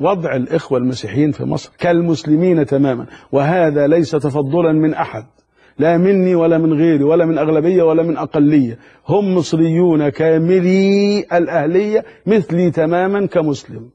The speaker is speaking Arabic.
وضع الإخوة المسيحيين في مصر كالمسلمين تماما وهذا ليس تفضلا من أحد لا مني ولا من غيري ولا من أغلبية ولا من أقلية هم مصريون كاملي الأهلية مثلي تماما كمسلم.